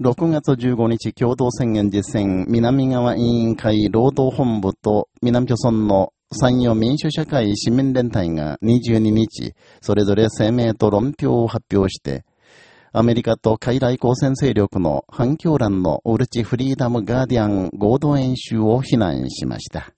6月15日共同宣言実践南側委員会労働本部と南朝村の産業民主社会市民連帯が22日、それぞれ声明と論評を発表して、アメリカと海外交戦勢力の反響欄のウルチフリーダムガーディアン合同演習を非難しました。